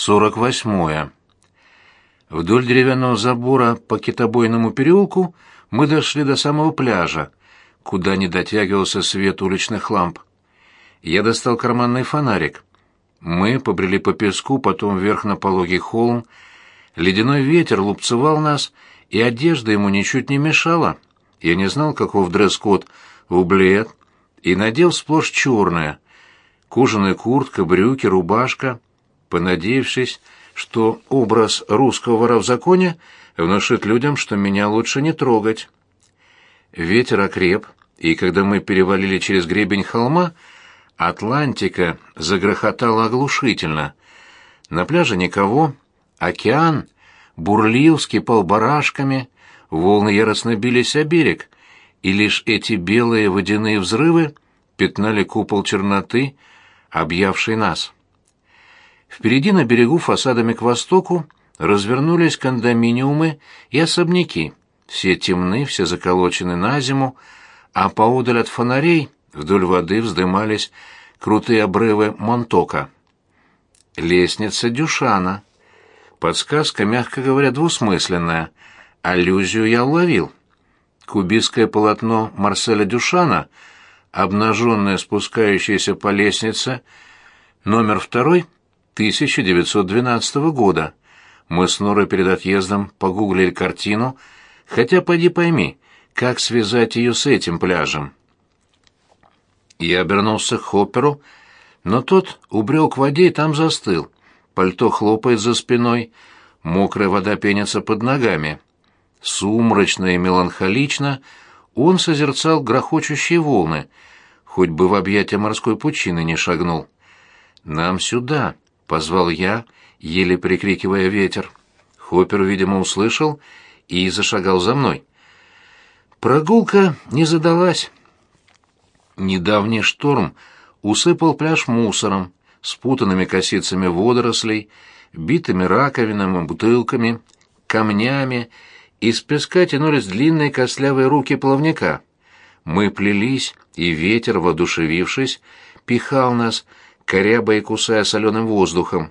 48. Вдоль деревянного забора по китобойному переулку мы дошли до самого пляжа, куда не дотягивался свет уличных ламп. Я достал карманный фонарик. Мы побрели по песку, потом вверх на пологий холм. Ледяной ветер лупцевал нас, и одежда ему ничуть не мешала. Я не знал, каков дресс-код в Ублет, и надел сплошь черное. Кожаная куртка, брюки, рубашка — понадеявшись, что образ русского вора в законе внушит людям, что меня лучше не трогать. Ветер окреп, и когда мы перевалили через гребень холма, Атлантика загрохотала оглушительно. На пляже никого, океан бурлил, скипал барашками, волны яростно бились о берег, и лишь эти белые водяные взрывы пятнали купол черноты, объявший нас. Впереди на берегу фасадами к востоку развернулись кондоминиумы и особняки. Все темны, все заколочены на зиму, а поодаль от фонарей вдоль воды вздымались крутые обрывы Монтока. Лестница Дюшана. Подсказка, мягко говоря, двусмысленная. Аллюзию я уловил. Кубистское полотно Марселя Дюшана, обнаженное спускающееся по лестнице, номер второй — 1912 года. Мы с Норой перед отъездом погуглили картину, хотя поди пойми, как связать ее с этим пляжем. Я обернулся к Хопперу, но тот убрел к воде и там застыл. Пальто хлопает за спиной, мокрая вода пенится под ногами. Сумрачно и меланхолично он созерцал грохочущие волны, хоть бы в объятия морской пучины не шагнул. «Нам сюда!» Позвал я, еле прикрикивая ветер. Хоппер, видимо, услышал и зашагал за мной. Прогулка не задалась. Недавний шторм усыпал пляж мусором, спутанными косицами водорослей, битыми раковинами, бутылками, камнями, из песка тянулись длинные костлявые руки плавника. Мы плелись, и ветер, воодушевившись, пихал нас, корябая и кусая соленым воздухом.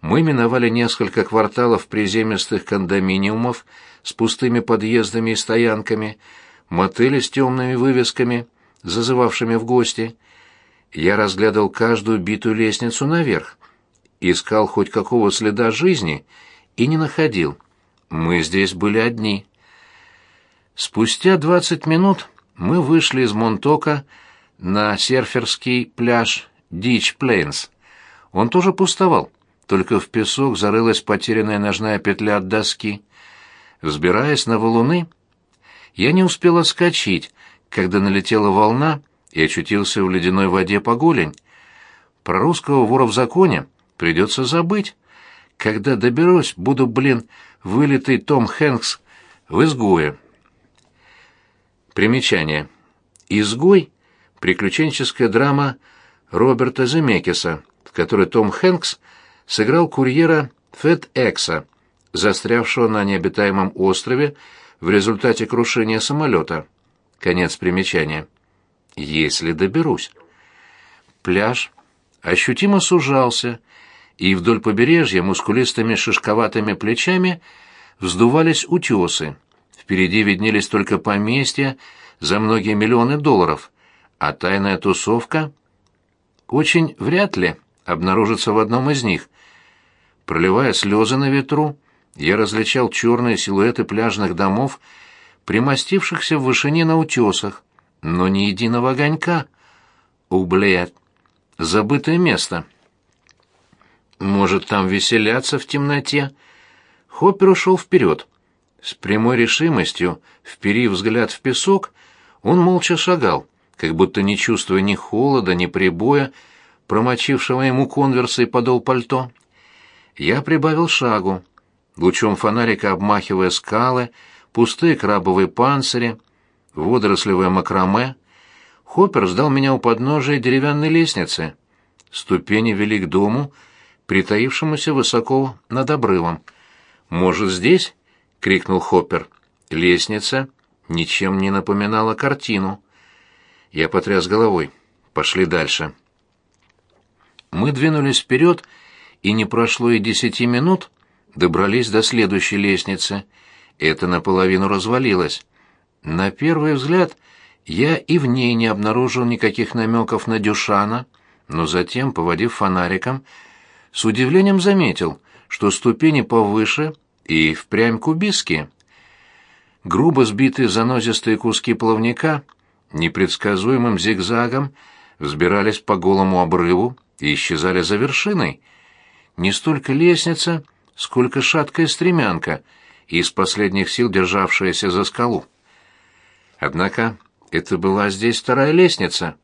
Мы миновали несколько кварталов приземистых кондоминиумов с пустыми подъездами и стоянками, мотели с темными вывесками, зазывавшими в гости. Я разглядывал каждую битую лестницу наверх, искал хоть какого следа жизни и не находил. Мы здесь были одни. Спустя двадцать минут мы вышли из Монтока на серферский пляж Дич Плейнс. Он тоже пустовал, только в песок зарылась потерянная ножная петля от доски. Взбираясь на валуны, я не успел отскочить, когда налетела волна и очутился в ледяной воде по голень. Про русского вора в законе придется забыть. Когда доберусь, буду, блин, вылитый Том Хэнкс в «Изгое». Примечание. «Изгой» — приключенческая драма Роберта Земекиса, в которой Том Хэнкс сыграл курьера Фед Экса, застрявшего на необитаемом острове в результате крушения самолета. Конец примечания. Если доберусь. Пляж ощутимо сужался, и вдоль побережья мускулистыми шишковатыми плечами вздувались утесы. Впереди виднелись только поместья за многие миллионы долларов, а тайная тусовка очень вряд ли обнаружится в одном из них. Проливая слезы на ветру, я различал черные силуэты пляжных домов, примостившихся в вышине на утесах, но ни единого огонька. Ублет. Забытое место. Может, там веселятся в темноте? Хоппер ушел вперед. С прямой решимостью, вперив взгляд в песок, он молча шагал как будто не чувствуя ни холода, ни прибоя, промочившего ему конверсы и подол пальто. Я прибавил шагу, лучом фонарика обмахивая скалы, пустые крабовые панцири, водорослевое макраме. Хоппер ждал меня у подножия деревянной лестницы. Ступени вели к дому, притаившемуся высоко над обрывом. «Может, здесь?» — крикнул Хоппер. Лестница ничем не напоминала картину. Я потряс головой. Пошли дальше. Мы двинулись вперед и не прошло и десяти минут, добрались до следующей лестницы. Это наполовину развалилось. На первый взгляд я и в ней не обнаружил никаких намеков на Дюшана, но затем, поводив фонариком, с удивлением заметил, что ступени повыше и впрямь кубистские. Грубо сбитые занозистые куски плавника непредсказуемым зигзагом взбирались по голому обрыву и исчезали за вершиной. Не столько лестница, сколько шаткая стремянка, из последних сил державшаяся за скалу. Однако это была здесь вторая лестница,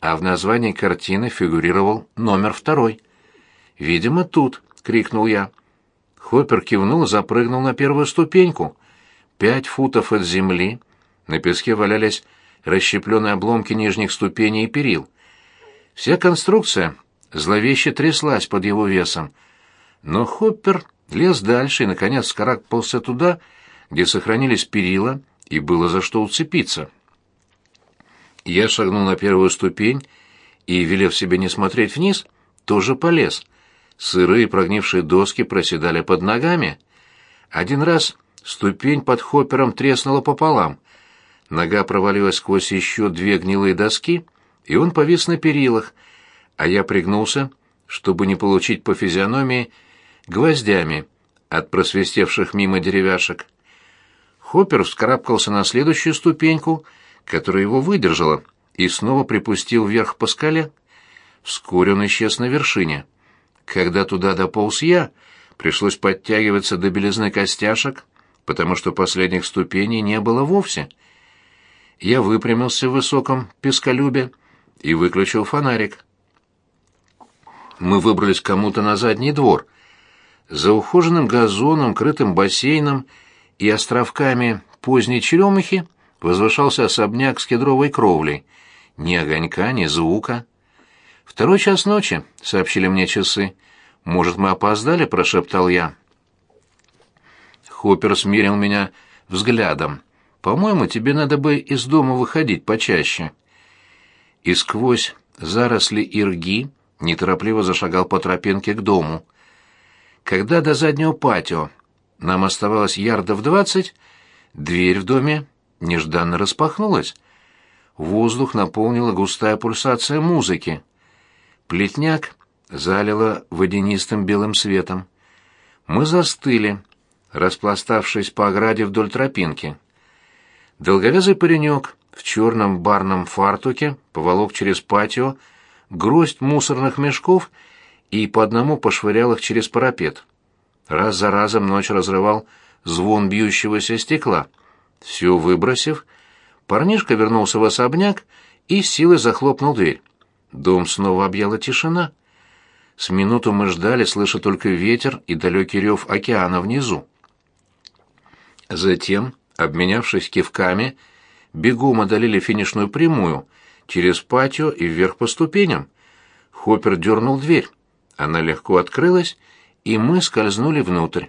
а в названии картины фигурировал номер второй. «Видимо, тут», — крикнул я. Хоппер кивнул и запрыгнул на первую ступеньку. Пять футов от земли. На песке валялись расщепленные обломки нижних ступеней и перил. Вся конструкция зловеще тряслась под его весом. Но Хоппер лез дальше и, наконец, скарабкался туда, где сохранились перила, и было за что уцепиться. Я шагнул на первую ступень и, велев себе не смотреть вниз, тоже полез. Сырые прогнившие доски проседали под ногами. Один раз ступень под хоппером треснула пополам. Нога провалилась сквозь еще две гнилые доски, и он повис на перилах, а я пригнулся, чтобы не получить по физиономии гвоздями от просвистевших мимо деревяшек. Хоппер вскарабкался на следующую ступеньку, которая его выдержала, и снова припустил вверх по скале. Вскоре он исчез на вершине. Когда туда дополз я, пришлось подтягиваться до белизны костяшек, потому что последних ступеней не было вовсе. Я выпрямился в высоком песколюбе и выключил фонарик. Мы выбрались кому-то на задний двор. За ухоженным газоном, крытым бассейном и островками поздней черемухи возвышался особняк с кедровой кровлей. Ни огонька, ни звука. «Второй час ночи», — сообщили мне часы. «Может, мы опоздали?» — прошептал я. Хоппер смирил меня взглядом. «По-моему, тебе надо бы из дома выходить почаще». И сквозь заросли ирги неторопливо зашагал по тропинке к дому. Когда до заднего патио нам оставалось ярдов двадцать, дверь в доме нежданно распахнулась. Воздух наполнила густая пульсация музыки. Плетняк залило водянистым белым светом. Мы застыли, распластавшись по ограде вдоль тропинки. Долговязый паренек в черном барном фартуке поволок через патио гроздь мусорных мешков и по одному пошвырял их через парапет. Раз за разом ночь разрывал звон бьющегося стекла. Все выбросив, парнишка вернулся в особняк и силой захлопнул дверь. Дом снова объяла тишина. С минуту мы ждали, слыша только ветер и далекий рев океана внизу. Затем, обменявшись кивками, бегом одолели финишную прямую, через патио и вверх по ступеням. Хоппер дернул дверь. Она легко открылась, и мы скользнули внутрь.